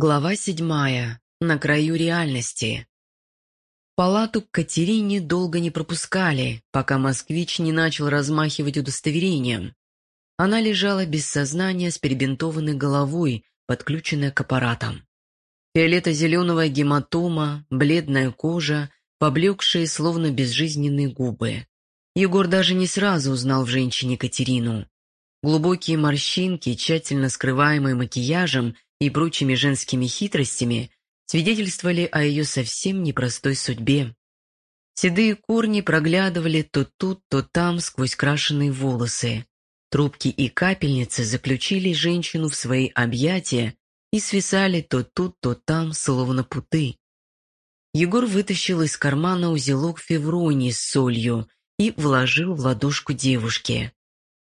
Глава седьмая. На краю реальности. Палату к Катерине долго не пропускали, пока москвич не начал размахивать удостоверением. Она лежала без сознания с перебинтованной головой, подключенная к аппаратам. Фиолето-зеленого гематома, бледная кожа, поблекшие, словно безжизненные губы. Егор даже не сразу узнал в женщине Катерину. Глубокие морщинки, тщательно скрываемые макияжем, и прочими женскими хитростями свидетельствовали о ее совсем непростой судьбе. Седые корни проглядывали то тут, то там сквозь крашеные волосы. Трубки и капельницы заключили женщину в свои объятия и свисали то тут, то там, словно путы. Егор вытащил из кармана узелок февронии с солью и вложил в ладошку девушки.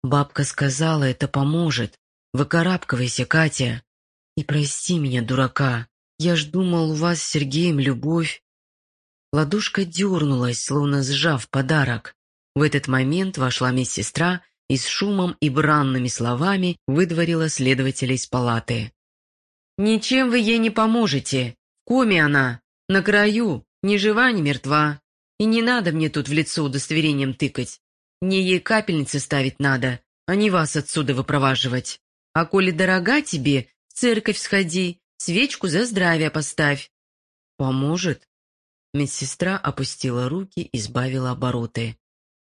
Бабка сказала, это поможет. Выкарабкивайся, Катя. И прости меня, дурака. Я ж думал, у вас с Сергеем любовь. Ладошка дернулась, словно сжав подарок. В этот момент вошла медсестра и с шумом и бранными словами выдворила следователя из палаты. «Ничем вы ей не поможете. В она. На краю. Ни жива, ни мертва. И не надо мне тут в лицо удостоверением тыкать. Мне ей капельницы ставить надо, а не вас отсюда выпроваживать. А коли дорога тебе, в церковь сходи, свечку за здравие поставь. Поможет? Медсестра опустила руки и сбавила обороты.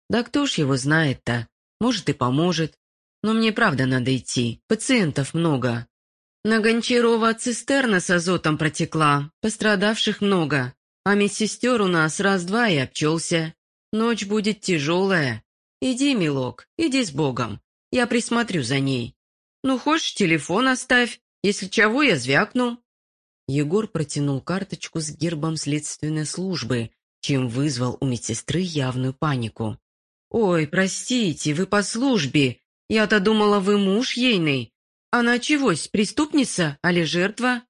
Да кто ж его знает-то? Может и поможет. Но мне правда надо идти, пациентов много. На Гончарова цистерна с азотом протекла, пострадавших много. А медсестер у нас раз-два и обчелся. Ночь будет тяжелая. Иди, милок, иди с Богом. Я присмотрю за ней. Ну, хочешь, телефон оставь, если чего, я звякну». Егор протянул карточку с гербом следственной службы, чем вызвал у медсестры явную панику. «Ой, простите, вы по службе. Я-то думала, вы муж ейный. Она чегось, преступница, али жертва?»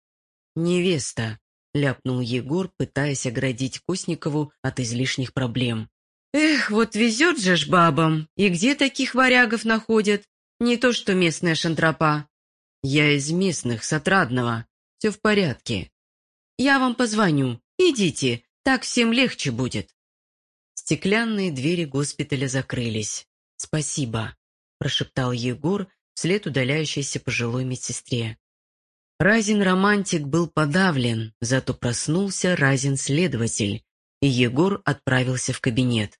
«Невеста», — ляпнул Егор, пытаясь оградить Косникову от излишних проблем. «Эх, вот везет же ж бабам! И где таких варягов находят? Не то что местная шантропа. «Я из местных, с Отрадного. Все в порядке. Я вам позвоню. Идите, так всем легче будет». Стеклянные двери госпиталя закрылись. «Спасибо», – прошептал Егор вслед удаляющейся пожилой медсестре. Разин-романтик был подавлен, зато проснулся Разин-следователь, и Егор отправился в кабинет.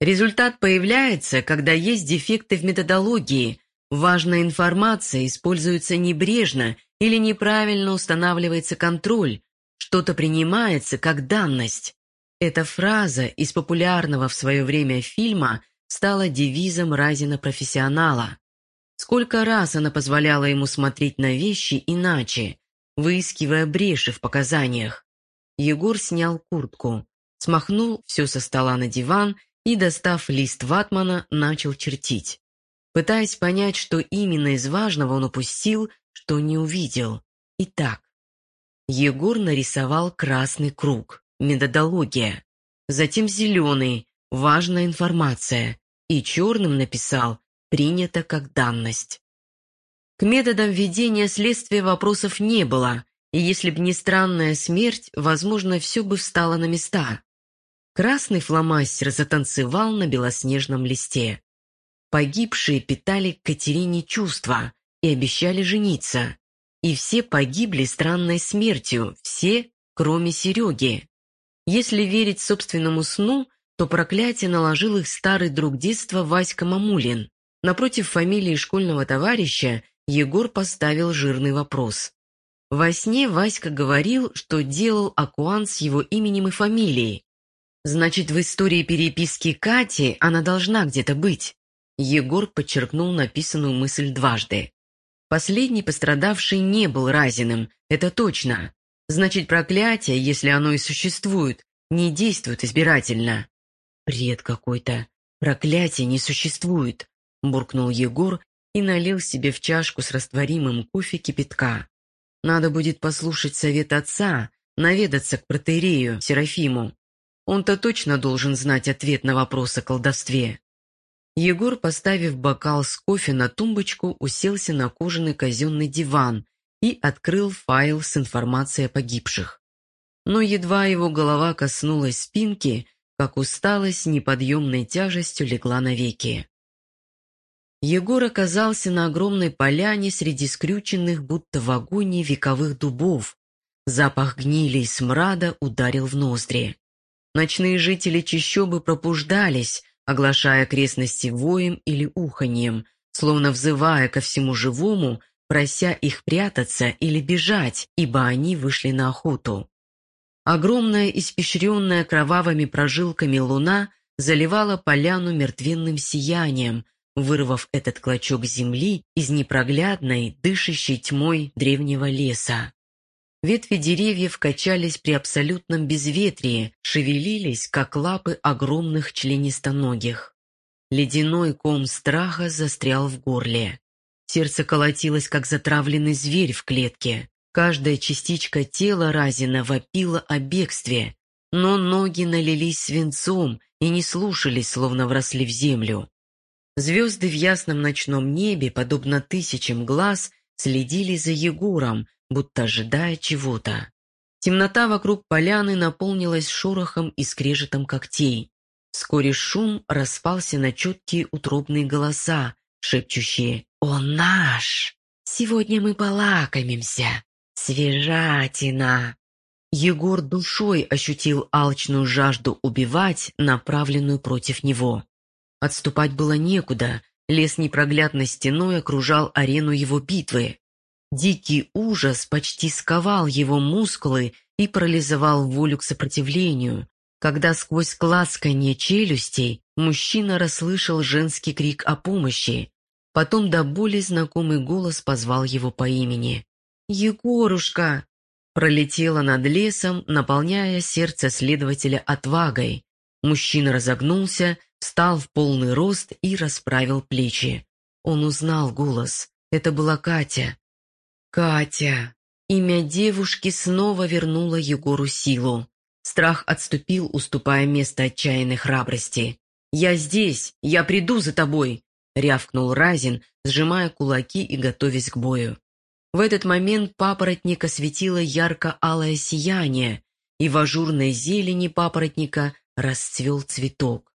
Результат появляется, когда есть дефекты в методологии, Важная информация используется небрежно или неправильно устанавливается контроль, что-то принимается как данность. Эта фраза из популярного в свое время фильма стала девизом Разина-профессионала. Сколько раз она позволяла ему смотреть на вещи иначе, выискивая бреши в показаниях. Егор снял куртку, смахнул все со стола на диван и, достав лист ватмана, начал чертить пытаясь понять, что именно из важного он упустил, что не увидел. Итак, Егор нарисовал красный круг, методология, затем зеленый, важная информация, и черным написал «принято как данность». К методам ведения следствия вопросов не было, и если б не странная смерть, возможно, все бы встало на места. Красный фломастер затанцевал на белоснежном листе. Погибшие питали к Катерине чувства и обещали жениться. И все погибли странной смертью, все, кроме Сереги. Если верить собственному сну, то проклятие наложил их старый друг детства Васька Мамулин. Напротив фамилии школьного товарища Егор поставил жирный вопрос. Во сне Васька говорил, что делал Акуан с его именем и фамилией. Значит, в истории переписки Кати она должна где-то быть. Егор подчеркнул написанную мысль дважды. Последний пострадавший не был Разиным, это точно. Значит, проклятие, если оно и существует, не действует избирательно. «Бред какой-то. Проклятие не существует», – буркнул Егор и налил себе в чашку с растворимым кофе кипятка. «Надо будет послушать совет отца, наведаться к протеерею Серафиму. Он-то точно должен знать ответ на вопрос о колдовстве». Егор, поставив бокал с кофе на тумбочку, уселся на кожаный казенный диван и открыл файл с информацией о погибших. Но едва его голова коснулась спинки, как усталость неподъемной тяжестью легла навеки. Егор оказался на огромной поляне среди скрюченных, будто в агонии вековых дубов. Запах гнили и смрада ударил в ноздри. Ночные жители чащобы пробуждались, оглашая окрестности воем или уханьем, словно взывая ко всему живому, прося их прятаться или бежать, ибо они вышли на охоту. Огромная, испещренная кровавыми прожилками луна заливала поляну мертвенным сиянием, вырвав этот клочок земли из непроглядной, дышащей тьмой древнего леса. Ветви деревьев качались при абсолютном безветрии, шевелились, как лапы огромных членистоногих. Ледяной ком страха застрял в горле. Сердце колотилось, как затравленный зверь в клетке. Каждая частичка тела Разина вопила о бегстве, но ноги налились свинцом и не слушались, словно вросли в землю. Звезды в ясном ночном небе, подобно тысячам глаз, следили за Егором, будто ожидая чего-то. Темнота вокруг поляны наполнилась шорохом и скрежетом когтей. Вскоре шум распался на четкие утробные голоса, шепчущие «Он наш! Сегодня мы полакомимся! Свежатина!» Егор душой ощутил алчную жажду убивать, направленную против него. Отступать было некуда, лес непроглядной стеной окружал арену его битвы. Дикий ужас почти сковал его мускулы и парализовал волю к сопротивлению, когда сквозь клацканье челюстей мужчина расслышал женский крик о помощи. Потом до боли знакомый голос позвал его по имени. «Егорушка!» Пролетела над лесом, наполняя сердце следователя отвагой. Мужчина разогнулся, встал в полный рост и расправил плечи. Он узнал голос. Это была Катя. Катя. Имя девушки снова вернуло Егору силу. Страх отступил, уступая место отчаянной храбрости. «Я здесь! Я приду за тобой!» — рявкнул Разин, сжимая кулаки и готовясь к бою. В этот момент папоротник осветило ярко-алое сияние, и в ажурной зелени папоротника расцвел цветок.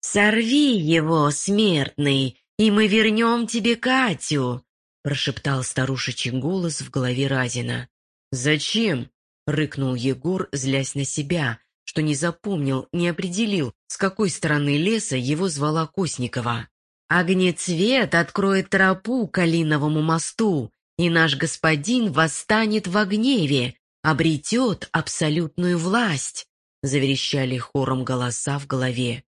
«Сорви его, смертный, и мы вернем тебе Катю!» Прошептал старушечий голос в голове Разина. «Зачем?» — рыкнул Егор, злясь на себя, что не запомнил, не определил, с какой стороны леса его звала Косникова. «Огнецвет откроет тропу к Калиновому мосту, и наш господин восстанет в гневе, обретет абсолютную власть», — заверещали хором голоса в голове.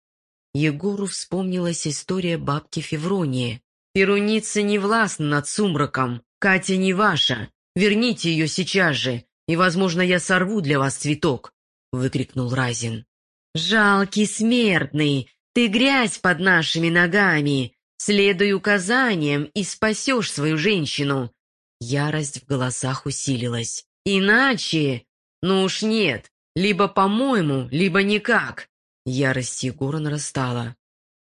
Егору вспомнилась история бабки Февронии. «Перуница не властна над сумраком. Катя не ваша. Верните ее сейчас же, и, возможно, я сорву для вас цветок», — выкрикнул Разин. «Жалкий смертный, ты грязь под нашими ногами. Следуй указаниям и спасешь свою женщину». Ярость в голосах усилилась. «Иначе...» «Ну уж нет, либо по-моему, либо никак. Ярость Егора нарастала.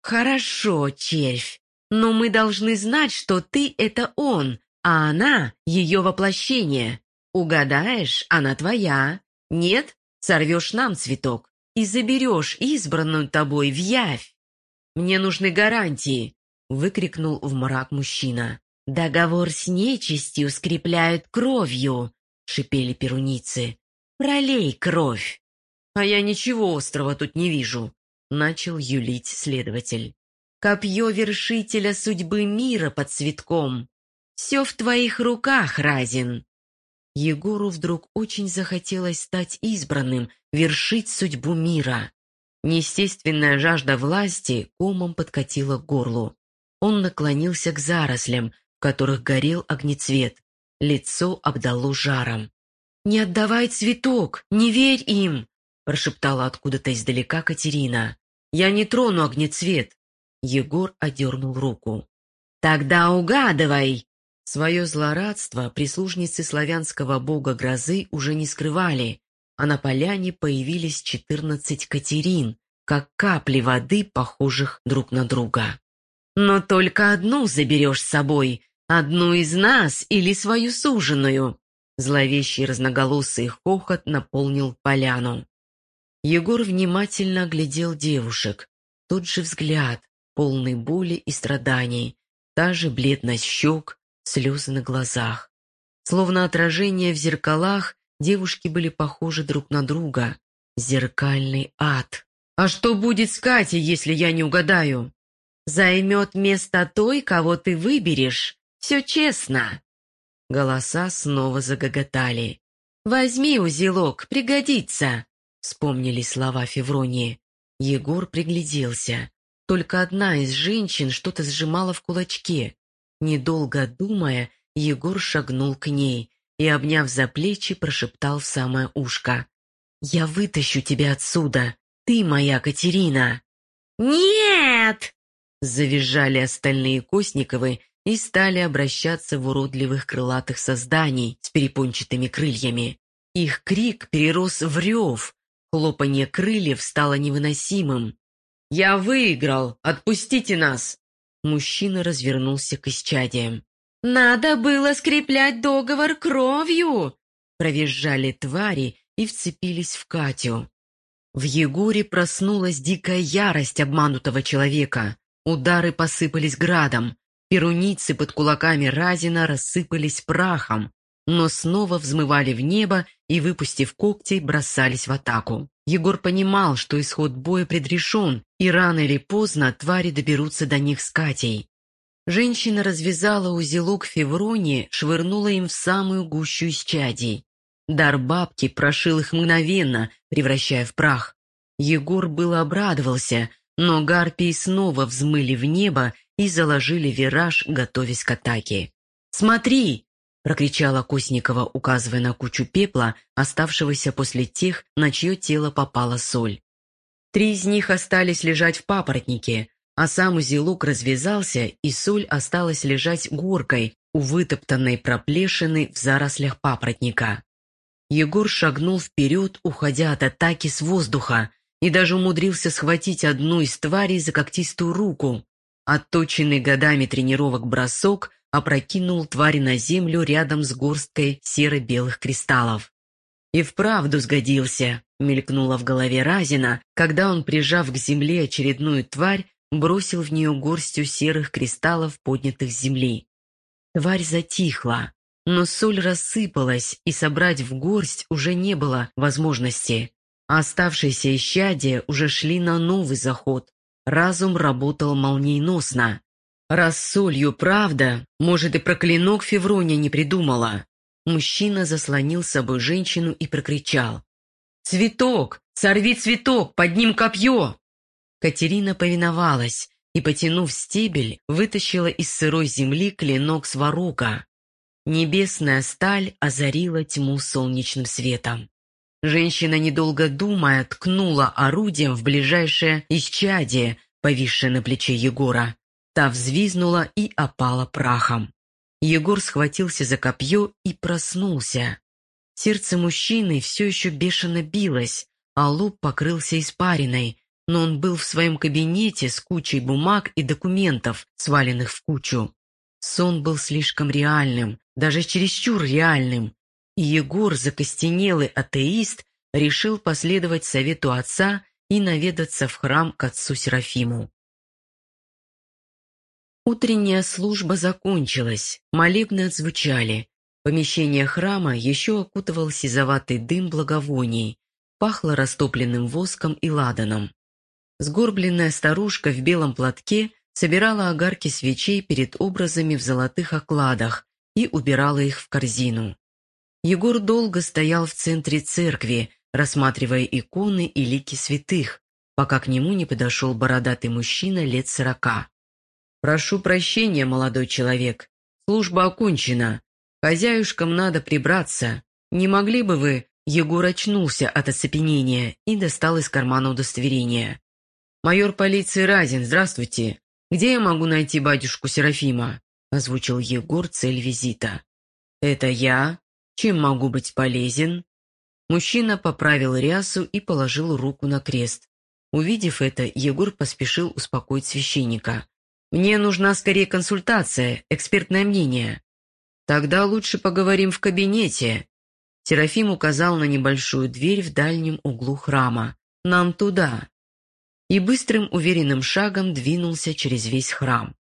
«Хорошо, червь, но мы должны знать, что ты — это он, а она — ее воплощение. Угадаешь, она твоя. Нет, сорвешь нам цветок и заберешь избранную тобой в явь. Мне нужны гарантии!» — выкрикнул в мрак мужчина. «Договор с нечистью скрепляют кровью!» — шипели перуницы. «Пролей кровь!» «А я ничего острого тут не вижу», — начал юлить следователь. «Копье вершителя судьбы мира под цветком. Все в твоих руках, Разин». Егору вдруг очень захотелось стать избранным, вершить судьбу мира. Неестественная жажда власти комом подкатила к горлу. Он наклонился к зарослям, в которых горел огнецвет. Лицо обдало жаром. «Не отдавай цветок! Не верь им!» прошептала откуда-то издалека Катерина. «Я не трону огнецвет!» Егор одернул руку. «Тогда угадывай!» Свое злорадство прислужницы славянского бога грозы уже не скрывали, а на поляне появились четырнадцать Катерин, как капли воды, похожих друг на друга. «Но только одну заберешь с собой, Одну из нас или свою суженую?» Зловещий разноголосый хохот наполнил поляну. Егор внимательно оглядел девушек. Тот же взгляд, полный боли и страданий, та же бледность щек, слезы на глазах. Словно отражение в зеркалах, девушки были похожи друг на друга. Зеркальный ад. «А что будет с Катей, если я не угадаю?» «Займет место той, кого ты выберешь. Все честно». Голоса снова загоготали. «Возьми узелок, пригодится», — вспомнили слова Февронии. Егор пригляделся. Только одна из женщин что-то сжимала в кулачке. Недолго думая, Егор шагнул к ней и, обняв за плечи, прошептал в самое ушко. «Я вытащу тебя отсюда! Ты моя Катерина!» «Нет!» — завизжали остальные Косниковы и стали обращаться в уродливых крылатых созданий с перепончатыми крыльями. Их крик перерос в рев, хлопанье крыльев стало невыносимым. «Я выиграл! Отпустите нас!» Мужчина развернулся к исчадиям. «Надо было скреплять договор кровью!» Провизжали твари и вцепились в Катю. В Егоре проснулась дикая ярость обманутого человека. Удары посыпались градом. Перуницы под кулаками Разина рассыпались прахом, но снова взмывали в небо и, выпустив когти, бросались в атаку. Егор понимал, что исход боя предрешен, и рано или поздно твари доберутся до них с Катей. Женщина развязала узелок Февронии, швырнула им в самую гущу исчадий. Дар бабки прошил их мгновенно, превращая в прах. Егор было обрадовался, но гарпии снова взмыли в небо и заложили вираж, готовясь к атаке. «Смотри!» — прокричала Косникова, указывая на кучу пепла, оставшегося после тех, на чье тело попала соль. Три из них остались лежать в папоротнике, а сам узелок развязался, и соль осталась лежать горкой у вытоптанной проплешины в зарослях папоротника. Егор шагнул вперед, уходя от атаки с воздуха, и даже умудрился схватить одну из тварей за когтистую руку. Отточенный годами тренировок бросок опрокинул тварь на землю рядом с горсткой серо-белых кристаллов. «И вправду сгодился», — мелькнуло в голове Разина, когда он, прижав к земле очередную тварь, бросил в нее горстью серых кристаллов, поднятых с земли. Тварь затихла, но соль рассыпалась, и собрать в горсть уже не было возможности. А оставшиеся исчадия уже шли на новый заход. Разум работал молниеносно. Раз солью правда, может и про клинок Феврония не придумала. Мужчина заслонил с собой женщину и прокричал. «Цветок! Сорви цветок! Под ним копье!» Катерина повиновалась и, потянув стебель, вытащила из сырой земли клинок сварога. Небесная сталь озарила тьму солнечным светом. Женщина, недолго думая, ткнула орудием в ближайшее исчадие, повисшее на плече Егора. Та взвизнула и опала прахом. Егор схватился за копье и проснулся. Сердце мужчины все еще бешено билось, а лоб покрылся испариной, но он был в своем кабинете с кучей бумаг и документов, сваленных в кучу. Сон был слишком реальным, даже чересчур реальным, и Егор, закостенелый атеист, решил последовать совету отца и наведаться в храм к отцу Серафиму. Утренняя служба закончилась, молебны отзвучали. Помещение храма еще окутывал сизоватый дым благовоний, пахло растопленным воском и ладаном. Сгорбленная старушка в белом платке собирала огарки свечей перед образами в золотых окладах и убирала их в корзину. Егор долго стоял в центре церкви, рассматривая иконы и лики святых, пока к нему не подошел бородатый мужчина лет сорока. «Прошу прощения, молодой человек. Служба окончена. Хозяюшкам надо прибраться. Не могли бы вы...» Егор очнулся от оцепенения и достал из кармана удостоверение. «Майор полиции Разин, здравствуйте. Где я могу найти батюшку Серафима?» озвучил Егор цель визита. «Это я», чем могу быть полезен?» Мужчина поправил рясу и положил руку на крест. Увидев это, Егор поспешил успокоить священника. Мне нужна скорее консультация, экспертное мнение. Тогда лучше поговорим в кабинете. Серафим указал на небольшую дверь в дальнем углу храма. Нам туда. И быстрым уверенным шагом двинулся через весь храм.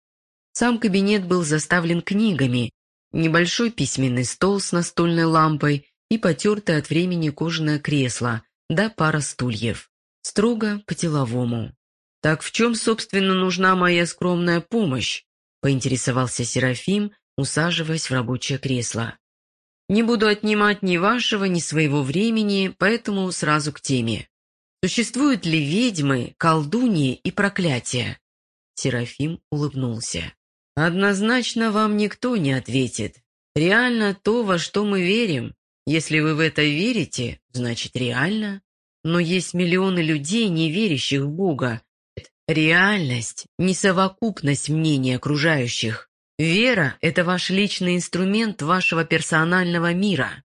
Сам кабинет был заставлен книгами, небольшой письменный стол с настольной лампой и потертое от времени кожаное кресло, да пара стульев. Строго по-деловому. «Так в чем, собственно, нужна моя скромная помощь?» – поинтересовался Серафим, усаживаясь в рабочее кресло. «Не буду отнимать ни вашего, ни своего времени, поэтому сразу к теме. Существуют ли ведьмы, колдуньи и проклятия?» Серафим улыбнулся. «Однозначно вам никто не ответит. Реально то, во что мы верим. Если вы в это верите, значит реально. Но есть миллионы людей, не верящих в Бога. Реальность – не совокупность мнений окружающих. Вера – это ваш личный инструмент вашего персонального мира.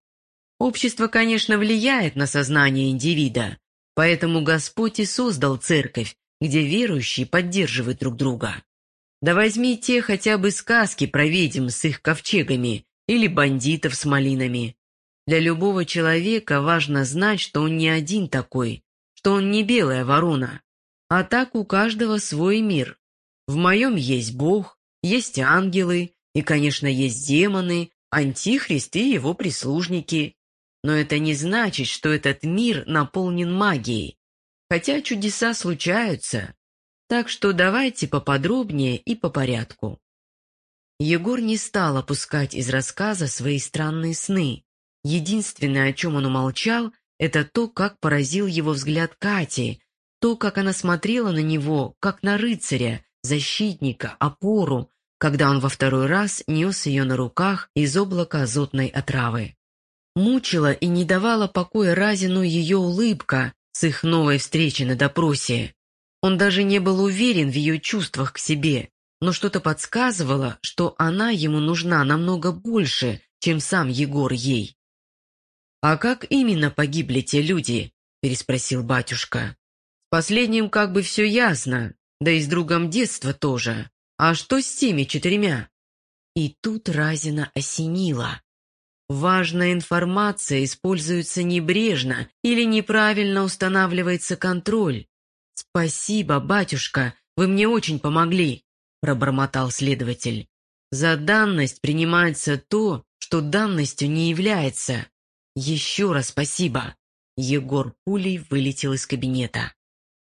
Общество, конечно, влияет на сознание индивида, поэтому Господь и создал церковь, где верующие поддерживают друг друга. Да возьмите хотя бы сказки про ведьм с их ковчегами или бандитов с малинами. Для любого человека важно знать, что он не один такой, что он не белая ворона. А так у каждого свой мир. В моем есть Бог, есть ангелы и, конечно, есть демоны, антихрист и его прислужники. Но это не значит, что этот мир наполнен магией. Хотя чудеса случаются, так что давайте поподробнее и по порядку. Егор не стал опускать из рассказа свои странные сны. Единственное, о чем он умолчал, это то, как поразил его взгляд Кати, то, как она смотрела на него, как на рыцаря, защитника, опору, когда он во второй раз нес ее на руках из облака азотной отравы. Мучила и не давала покоя Разину ее улыбка с их новой встречи на допросе. Он даже не был уверен в ее чувствах к себе, но что-то подсказывало, что она ему нужна намного больше, чем сам Егор ей. «А как именно погибли те люди?» – переспросил батюшка. «С последним как бы все ясно, да и с другом детства тоже. А что с теми четырьмя?» И тут Разина осенила. Важная информация используется небрежно или неправильно устанавливается контроль. «Спасибо, батюшка, вы мне очень помогли», – пробормотал следователь. «За данность принимается то, что данностью не является. Еще раз спасибо». Егор пулей вылетел из кабинета.